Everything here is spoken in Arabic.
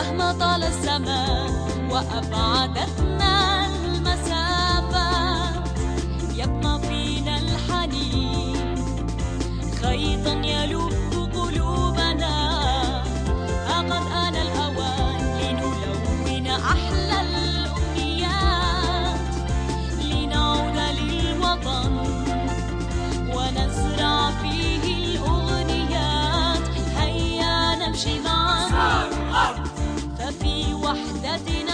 مهما طال الزمان وأبعدتنا وحدتنا